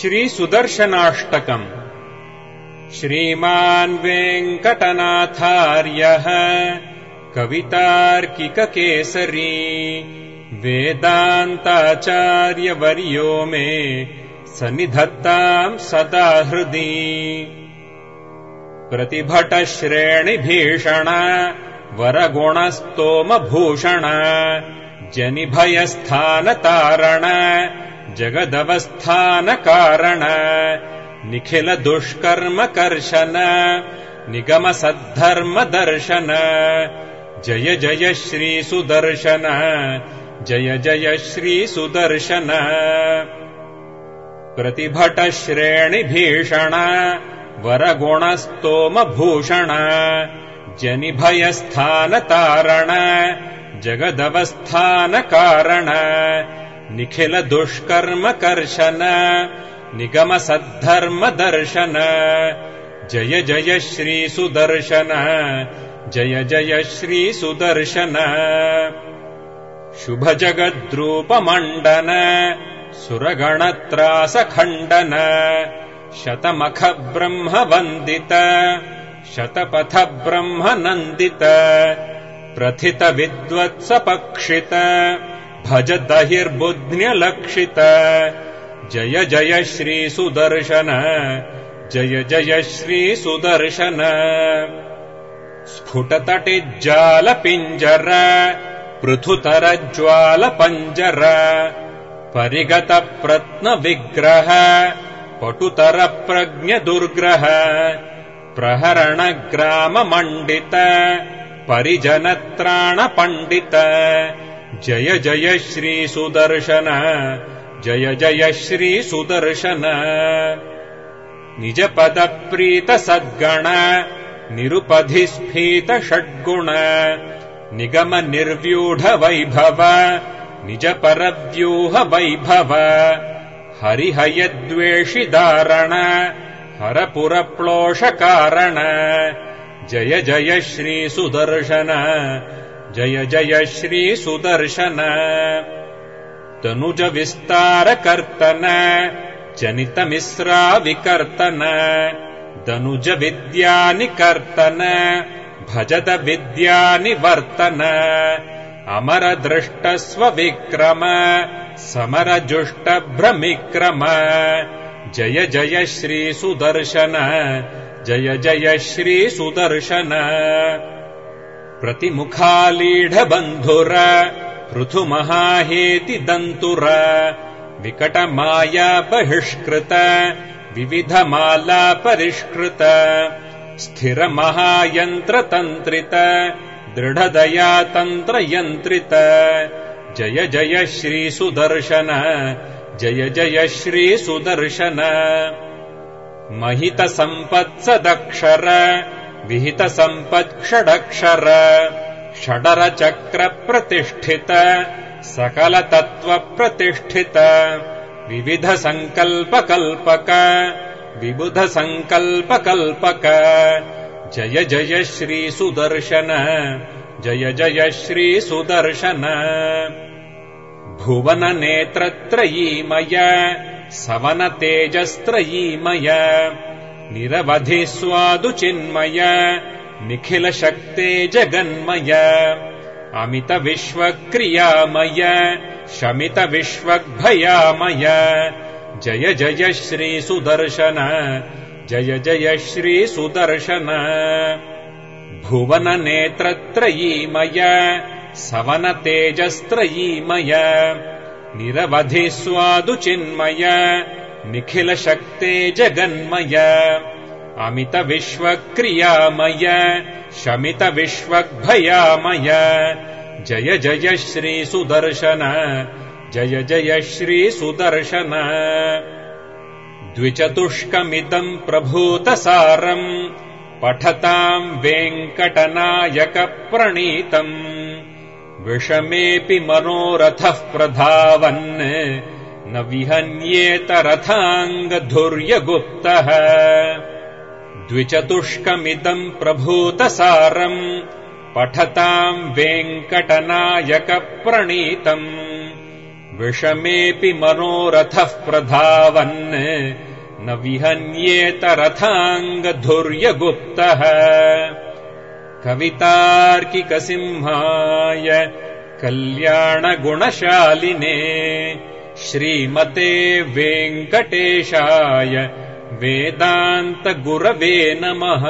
श्रीसुदर्शनाष्टकम्। श्रीमान् वेङ्कटनाथार्यः कवितार्किककेसरी वेदान्ताचार्यवर्यो मे सनिधत्ताम् सदा हृदि प्रतिभटश्रेणिभीषण वरगुणस्तोमभूषण जनिभयस्थानतारण जगदवस्थानकारण निखिलदुष्कर्मकर्शन निगमसद्धर्मदर्शन। जय जय श्रीसुदर्शन जय जय श्रीसुदर्शन। प्रतिभटश्रेणिभीषण वरगुणस्तोमभूषण जनिभयस्थानतारण जगदवस्थानकारण निखिलदुष्कर्मकर्शन निगमसद्धर्मदर्शन जय जय श्रीसुदर्शन जय जय श्रीसुदर्शन शुभजगद्रूपमण्डन सुरगणत्रासखण्डन। शतमखब्रह्मवन्दित शतपथब्रह्मनन्दित प्रथितविद्वत्सपक्षित भज दहिर्बुध्न्यलक्षित। जय जय श्रीसुदर्शन जय जय श्रीसुदर्शन स्फुटतटिज्जालपिञ्जर पृथुतरज्वालपञ्जर परिगतप्रत्नविग्रह पटुतरप्रज्ञदुर्ग्रह प्रहरणग्राममण्डित परिजनत्राणपण्डित जय जय श्रीसुदर्शन जय जय श्रीसुदर्शन निजपदप्रीतसद्गण निरुपधिस्फीतषड्गुण निगमनिर्व्यूढवैभव निजपरव्यूहवैभव हरिहयद्वेषिदारण हरपुरप्लोषकारण। जय जय श्रीसुदर्शन जय जय श्रीसुदर्शन तनुजविस्तारकर्तन जनितमिस्राविकर्तन दनुजविद्यानिकर्तन भजत विद्यानिवर्तन अमरदृष्टस्वविक्रम समरजुष्टभ्रमिक्रम। जय जय श्रीसुदर्शन जय जय श्रीसुदर्शन प्रतिमुखालीढबन्धुर पृथुमहाहेति दन्तुर विकटमाया बहिष्कृत विविधमाला परिष्कृत स्थिरमहायन्त्रतन्त्रित दृढदया तन्त्रयन्त्रित जय जय श्रीसुदर्शन जय जय श्रीसुदर्शन। महितसम्पत्सदक्षर विहितसम्पत्षडक्षर षडरचक्रप्रतिष्ठित। सकलतत्त्वप्रतिष्ठित। विविधसङ्कल्पकल्पक। विबुधसङ्कल्पकल्पक। जय जय श्रीसुदर्शन। जय जय श्रीसुदर्शन। भुवननेत्रत्रयीमय। सवनतेजस्त्रयीमय निरवधिस्वादुचिन्मय निखिलशक्ते जगन्मय। अमितविश्वक्रियामय शमितविश्वग्भयामय। जय जय श्रीसुदर्शन जय जय श्रीसुदर्शन भुवननेत्रत्रयीमय सवनतेजस्त्रयीमय निरवधिस्वादुचिन्मय निखिलशक्ते जगन्मय। अमितविश्वक्रियामय। शमितविश्वग्भयामय। जय जय श्रीसुदर्शन जय जय श्रीसुदर्शन द्विचतुष्कमिदम् प्रभूतसारम् पठताम् वेङ्कटनायकप्रणीतम् विषमेऽपि मनोरथः प्रधावन् न विहन्येतरथाङ्गधुर्यगुप्तः। द्विचतुष्कमिदम् प्रभूतसारम् पठताम् वेङ्कटनायकप्रणीतम्। विषमेऽपि मनोरथः प्रधावन् न विहन्येत रथाङ्गधुर्यगुप्तः कवितार्किकसिंहाय कल्याणगुणशालिने श्रीमते वेङ्कटेशाय वेदान्तगुरवे नमः